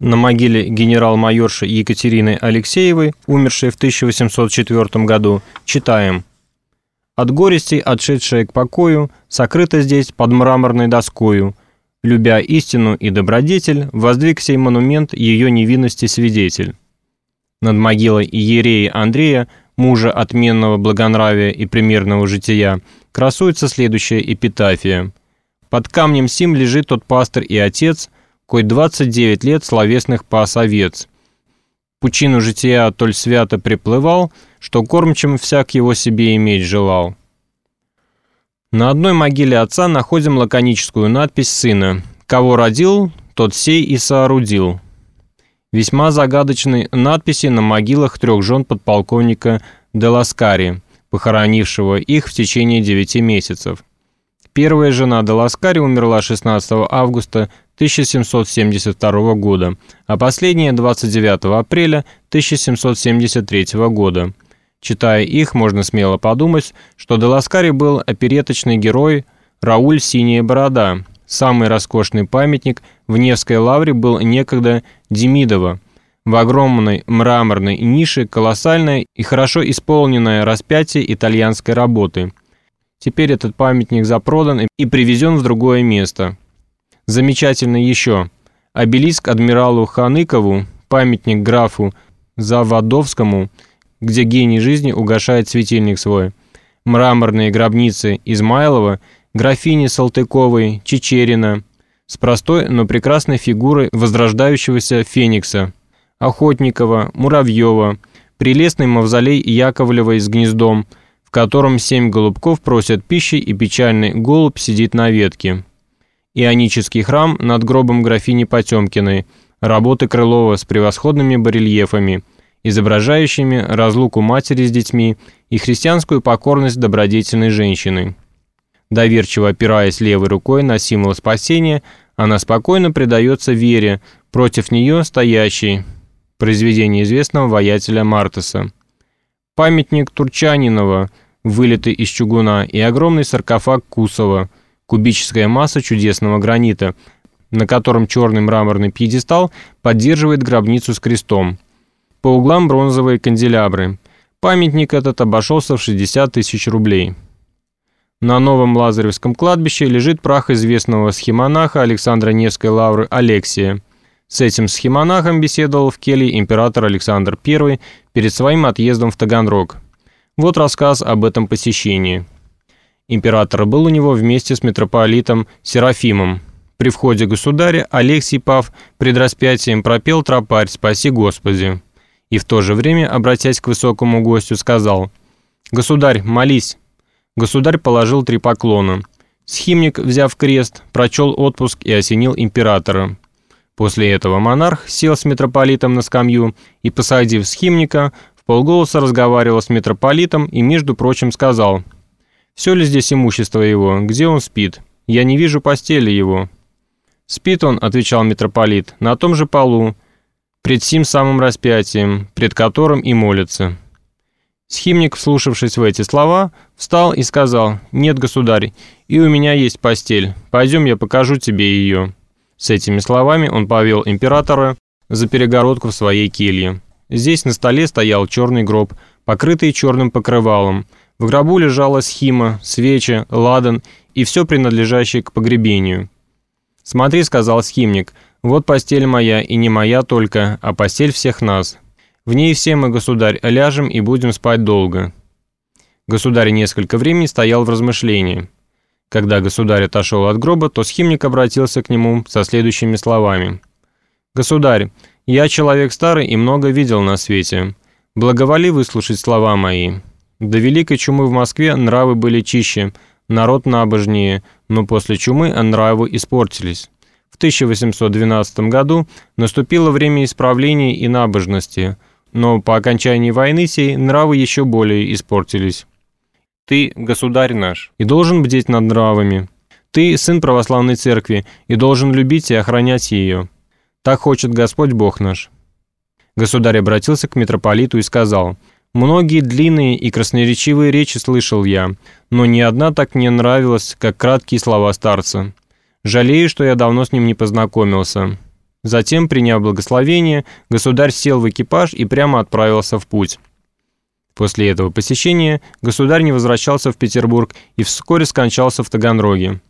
На могиле генерал-майорши Екатерины Алексеевой, умершей в 1804 году, читаем «От горести, отшедшая к покою, сокрыта здесь под мраморной доскою, любя истину и добродетель, воздвиг сей монумент ее невинности свидетель». Над могилой Иерея Андрея, мужа отменного благонравия и примерного жития, красуется следующая эпитафия. «Под камнем сим лежит тот пастырь и отец, кой 29 лет словесных пас овец. Пучину жития толь свято приплывал, что кормчим всяк его себе иметь желал. На одной могиле отца находим лаконическую надпись сына «Кого родил, тот сей и соорудил». Весьма загадочные надписи на могилах трех жен подполковника Деласкари, похоронившего их в течение девяти месяцев. Первая жена Деласкари умерла 16 августа 1772 года, а последняя 29 апреля 1773 года. Читая их, можно смело подумать, что Деласкари был опереточный герой Рауль Синяя Борода. Самый роскошный памятник в Невской лавре был некогда Демидова. В огромной мраморной нише колоссальное и хорошо исполненное распятие итальянской работы. Теперь этот памятник запродан и привезен в другое место. Замечательно еще. Обелиск адмиралу Ханыкову, памятник графу Заводовскому, где гений жизни угошает светильник свой. Мраморные гробницы Измайлова, графини Салтыковой, Чечерина, с простой, но прекрасной фигурой возрождающегося феникса, Охотникова, Муравьева, прелестный мавзолей Яковлевой с гнездом, в котором семь голубков просят пищи и печальный голубь сидит на ветке. Ионический храм над гробом графини Потемкиной, работы Крылова с превосходными барельефами, изображающими разлуку матери с детьми и христианскую покорность добродетельной женщины. Доверчиво опираясь левой рукой на символ спасения, она спокойно предается вере, против нее стоящей, произведение известного воятеля Мартеса. Памятник Турчанинова, вылитый из чугуна, и огромный саркофаг Кусова – кубическая масса чудесного гранита, на котором черный мраморный пьедестал поддерживает гробницу с крестом. По углам бронзовые канделябры. Памятник этот обошелся в 60 тысяч рублей. На новом Лазаревском кладбище лежит прах известного схемонаха Александра Невской лавры Алексия. С этим схемонахом беседовал в келье император Александр I перед своим отъездом в Таганрог. Вот рассказ об этом посещении. Император был у него вместе с митрополитом Серафимом. При входе государя Алексий Пав пред распятием пропел тропарь «Спаси Господи». И в то же время, обратясь к высокому гостю, сказал «Государь, молись». Государь положил три поклона. Схимник, взяв крест, прочел отпуск и осенил императора. После этого монарх сел с митрополитом на скамью и, посадив схимника, в полголоса разговаривал с митрополитом и, между прочим, сказал – все ли здесь имущество его? Где он спит? Я не вижу постели его». «Спит он», — отвечал митрополит, — «на том же полу, пред сим самым распятием, пред которым и молится». Схимник, вслушавшись в эти слова, встал и сказал, «Нет, государь, и у меня есть постель, пойдем я покажу тебе ее». С этими словами он повел императора за перегородку в своей келье. Здесь на столе стоял черный гроб, покрытый черным покрывалом, в гробу лежала схима, свечи, ладан и все принадлежащее к погребению. «Смотри», — сказал схимник, — «вот постель моя, и не моя только, а постель всех нас. В ней все мы, государь, ляжем и будем спать долго». Государь несколько времени стоял в размышлении. Когда государь отошел от гроба, то схимник обратился к нему со следующими словами. «Государь, я человек старый и много видел на свете. Благоволи выслушать слова мои. До Великой Чумы в Москве нравы были чище, народ набожнее, но после чумы нравы испортились. В 1812 году наступило время исправления и набожности, но по окончании войны сей нравы еще более испортились. Ты, государь наш, и должен бдеть над нравами. Ты сын православной церкви и должен любить и охранять ее. Так хочет Господь Бог наш». Государь обратился к митрополиту и сказал – Многие длинные и красноречивые речи слышал я, но ни одна так не нравилась, как краткие слова старца. Жалею, что я давно с ним не познакомился. Затем, приняв благословение, государь сел в экипаж и прямо отправился в путь. После этого посещения государь не возвращался в Петербург и вскоре скончался в Таганроге.